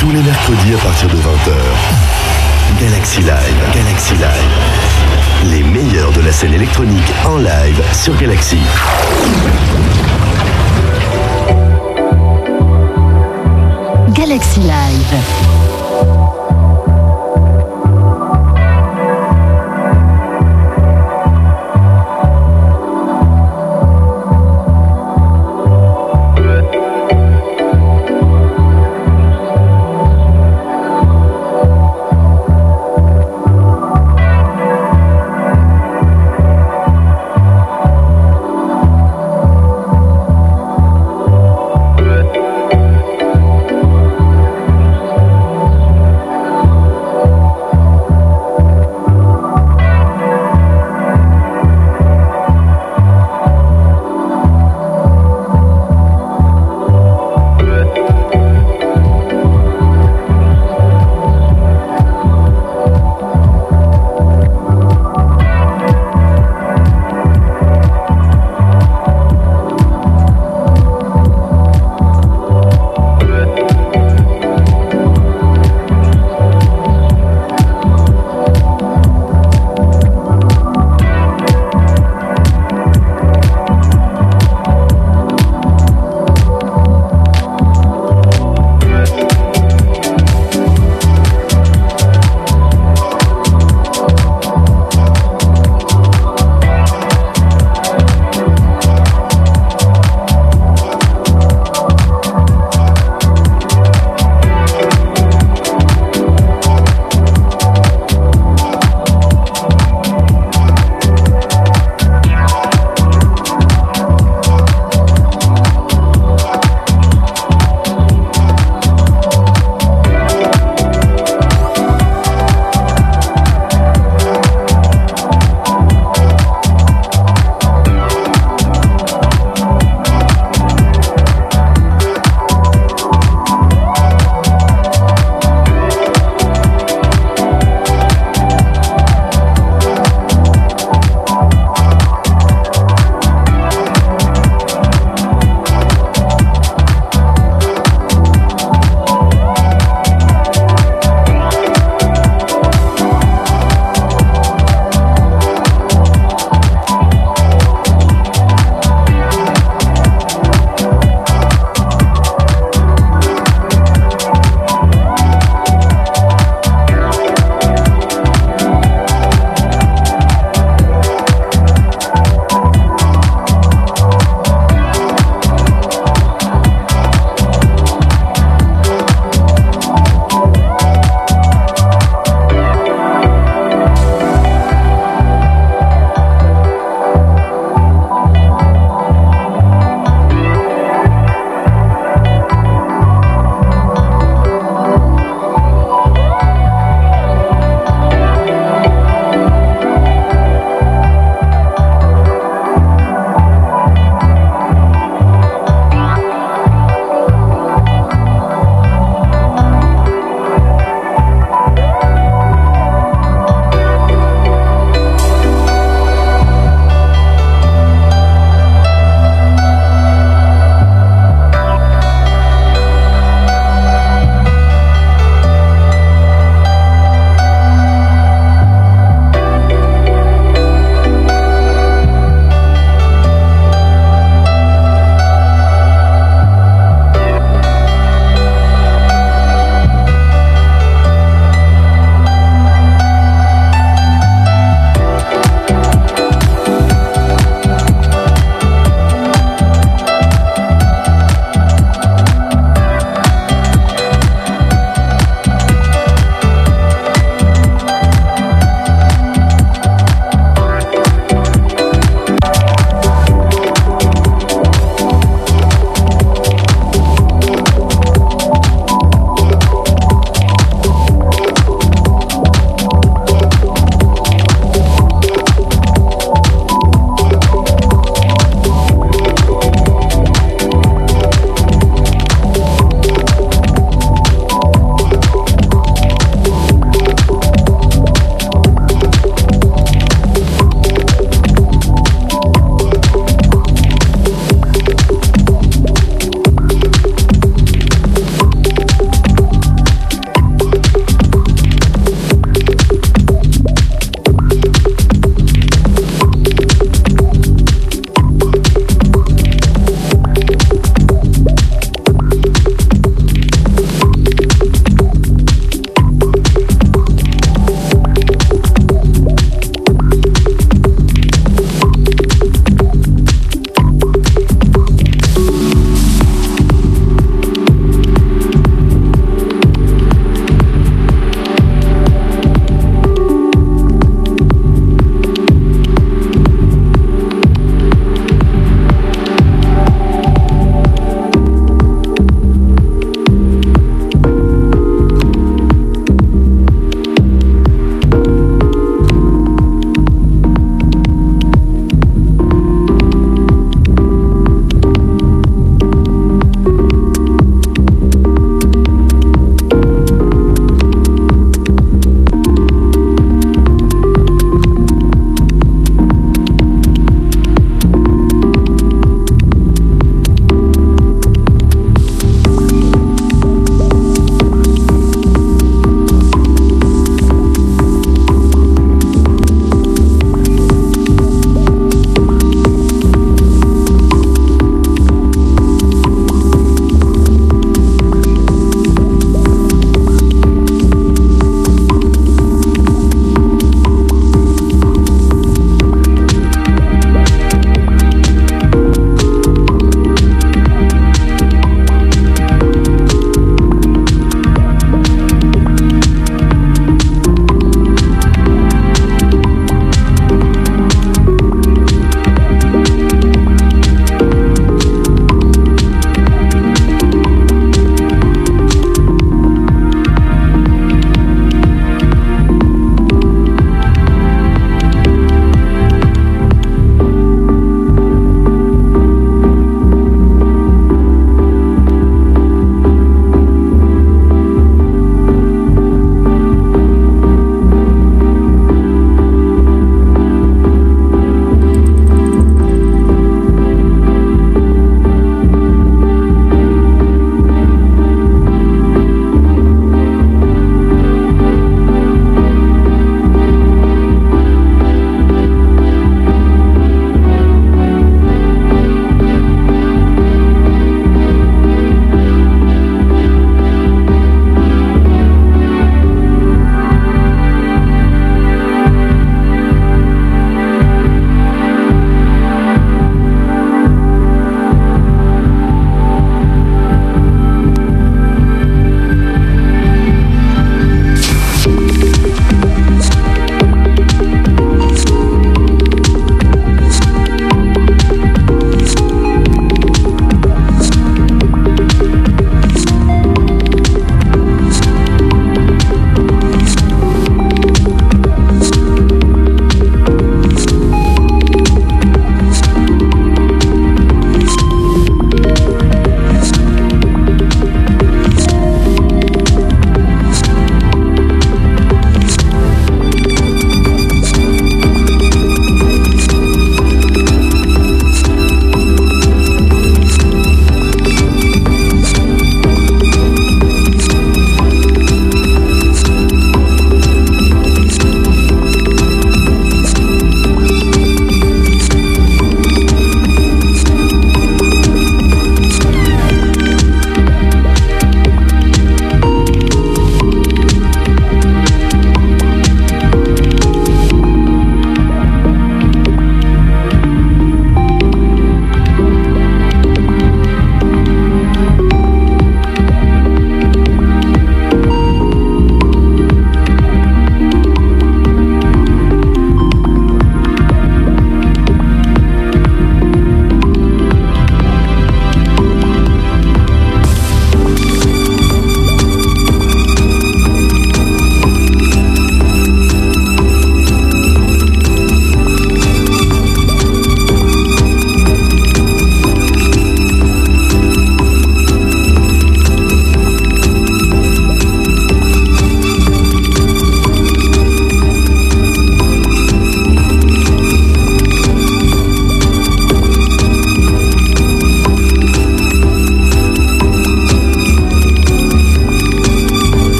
Tous les mercredis à partir de 20h. Galaxy Live, Galaxy Live. Les meilleurs de la scène électronique en live sur Galaxy. Galaxy Live.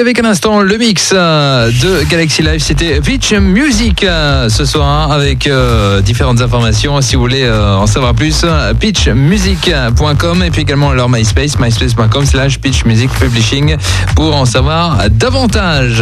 Avec un instant le mix euh, de Galaxy Live. C'était Pitch Music euh, ce soir avec euh, différentes informations. Si vous voulez en savoir plus, pitchmusic.com et puis également leur MySpace, myspace.com slash pitchmusicpublishing pour en savoir davantage.